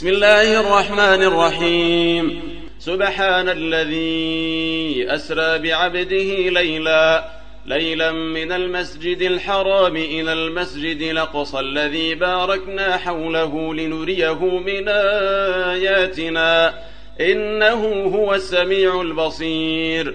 بسم الله الرحمن الرحيم. سبحان الذي أسرى بعبده ليلا ليلا من المسجد الحرام إلى المسجد الأقصى الذي باركنا حوله لنريه من آياتنا. إنه هو السميع البصير.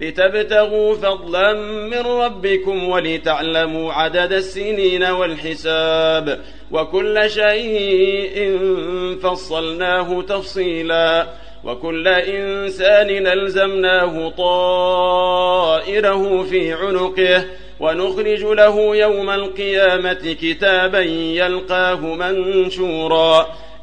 لتبتغوا فضلا من ربكم ولتعلموا عدد السنين والحساب وكل شيء فصلناه تفصيلا وكل إنسان ألزمناه طائره في عنقه ونخرج له يوم القيامة كتابا يلقاه منشورا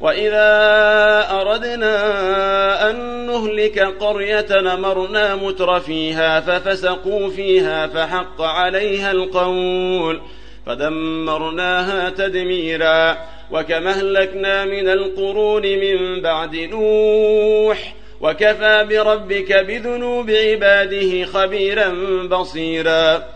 وإذا أردنا أن نهلك قرية نمرنا متر فيها ففسقوا فيها فحق عليها القول فدمرناها تدميرا وكما اهلكنا من القرون من بعد نوح وكفى بربك بذنوب عباده خبيرا بصيرا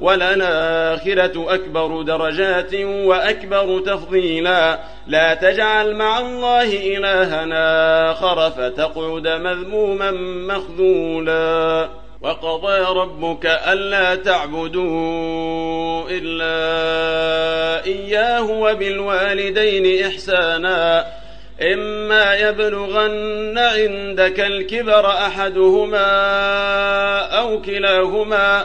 وللآخرة أكبر درجات وأكبر تفضيلا. لا تجعل مع الله إلهنا آخر فتقعد مذموما مخذولا. وقضى ربك ألا تعبدوا إلا إياه وبالوالدين إحسانا. إما يبلغن عندك الكبر أحدهما أو كلاهما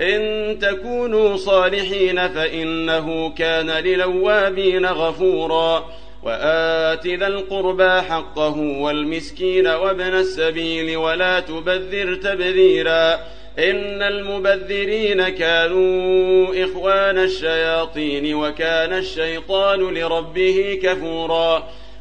إن تكونوا صالحين فإنه كان للوابين غفورا. وآت ذا القربى حقه والمسكين وابن السبيل ولا تبذر تبذيرا. إن المبذرين كانوا إخوان الشياطين وكان الشيطان لربه كفورا.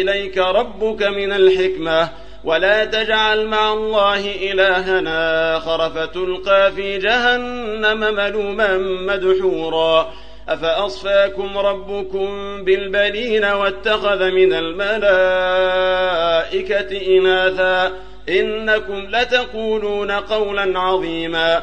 إليك ربك من الحكمة ولا تجعل مع الله إلهنا آخر فتلقى في جهنم ملوما مدحورا. أفأصفاكم ربكم بالبنين واتخذ من الملائكة إناثا؟ إنكم لتقولون قولا عظيما.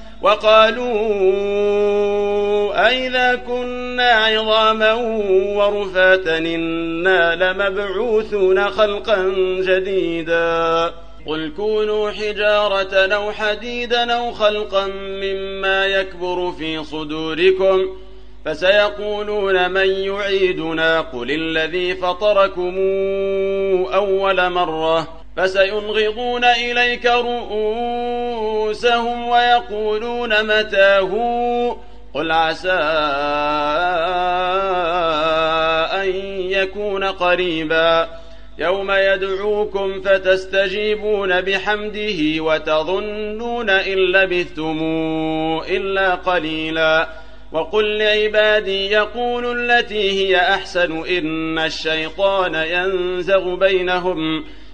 وقالوا أئذا كنا عظاما ورفاتا إنا لمبعوثون خلقا جديدا. قل كونوا حجارة أو حديدا أو خلقا مما يكبر في صدوركم فسيقولون من يعيدنا. قل الذي فطركم أول مرة. فسينغضون إليك رؤوسهم ويقولون متاه؟ قل عسى أن يكون قريبا. يوم يدعوكم فتستجيبون بحمده وتظنون إن لبثتم إلا قليلا. وقل لعبادي يقولوا التي هي أحسن إن الشيطان ينزغ بينهم.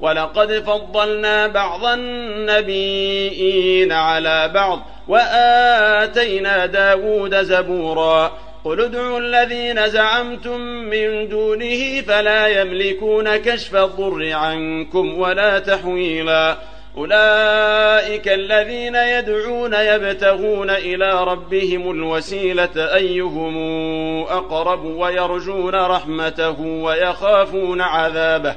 ولقد فضلنا بعض النبيين على بعض وآتينا داود زبورا قل ادعوا الذين زعمتم من دونه فلا يملكون كشف الضر عنكم ولا تحويلا أولئك الذين يدعون يبتغون إلى ربهم الوسيلة أيهم أقرب ويرجون رحمته ويخافون عذابه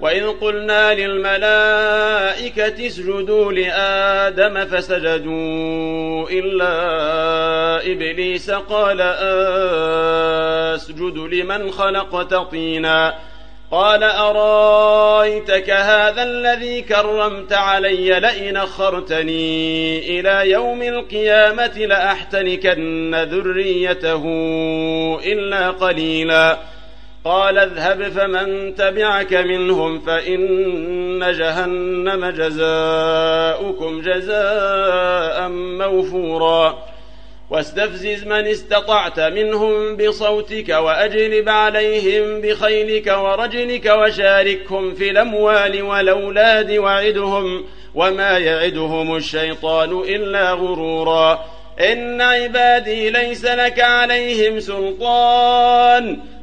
وإذ قلنا للملائكة اسجدوا لآدم فسجدوا إلا إبليس قال أسجد لمن خلقت طينا قال أرأيتك هذا الذي كرمت علي لئن أخرتني إلى يوم القيامة لأحتنكن ذريته إلا قليلاً قال اذهب فمن تبعك منهم فإن جهنم جزاؤكم جزاء موفورا. واستفزز من استطعت منهم بصوتك وأجلب عليهم بخيلك ورجلك وشاركهم في الأموال والأولاد وعدهم وما يعدهم الشيطان إلا غرورا. إن عبادي ليس لك عليهم سلطان.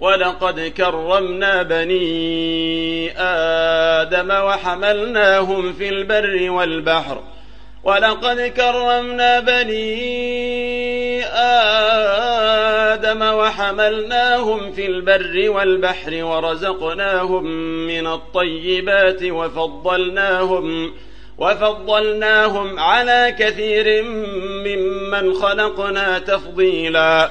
ولقد كرمنا بني آدم وحملناهم في البر والبحر. ولقد كرمنا بني آدم وحملناهم في البر والبحر ورزقناهم من الطيبات وفضلناهم وفضلناهم على كثير ممن خلقنا تفضيلا.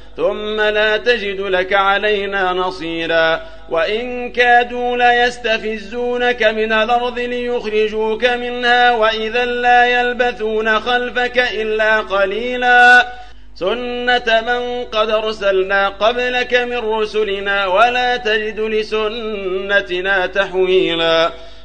ثم لا تجد لك علينا نصيرا. وإن كادوا ليستفزونك من الأرض ليخرجوك منها وإذا لا يلبثون خلفك إلا قليلا. سنة من قد أرسلنا قبلك من رسلنا ولا تجد لسنتنا تحويلا.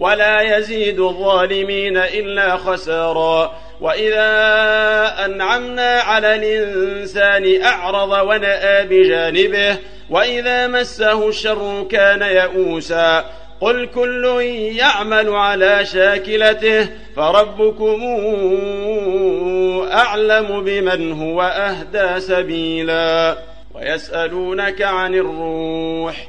ولا يزيد الظالمين إلا خسارا. وإذا أنعمنا على الإنسان أعرض ونأى بجانبه وإذا مسه الشر كان يئوسا. قل كل يعمل على شاكلته فربكم أعلم بمن هو أهدى سبيلا. ويسألونك عن الروح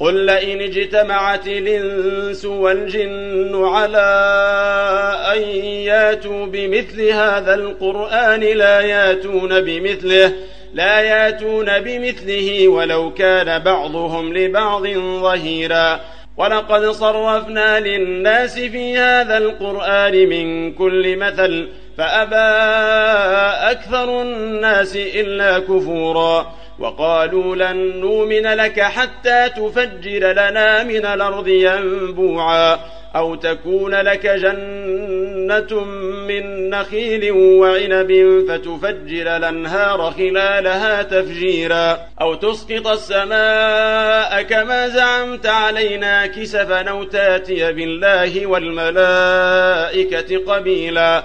قل لئن اجتمعت الإنس والجن على أن ياتوا بمثل هذا القرآن لا ياتون بمثله لا ياتون بمثله ولو كان بعضهم لبعض ظهيرا. ولقد صرفنا للناس في هذا القرآن من كل مثل فأبى أكثر الناس إلا كفورا. وقالوا لن نؤمن لك حتى تفجر لنا من الأرض ينبوعا أو تكون لك جنة من نخيل وعنب فتفجر الأنهار خلالها تفجيرا أو تسقط السماء كما زعمت علينا كسفا أو تاتي بالله والملائكة قبيلا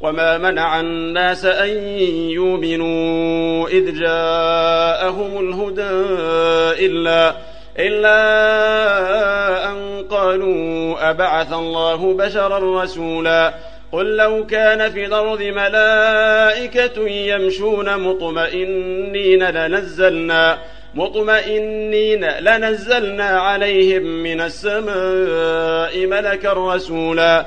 وما منع الناس أن يؤمنوا إذ جاءهم الهدى إلا إلا أن قالوا أبعث الله بشرا رسولا قل لو كان في الأرض ملائكة يمشون مطمئنين لنزلنا مطمئنين لنزلنا عليهم من السماء ملكا رسولا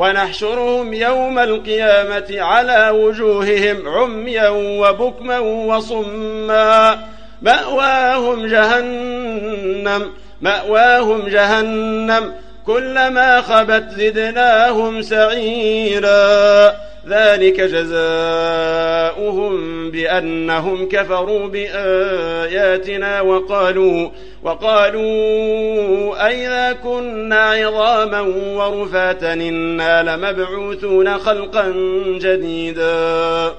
ونحشرهم يوم القيامة على وجوههم عميا وبكما وصما. مأواهم جهنم مأواهم جهنم. كلما خبت زدناهم سعيرا. ذلك جزاؤهم بأنهم كفروا بآياتنا وقالوا وقالوا أئذا كنا عظاما ورفاتا إنا لمبعوثون خلقا جديدا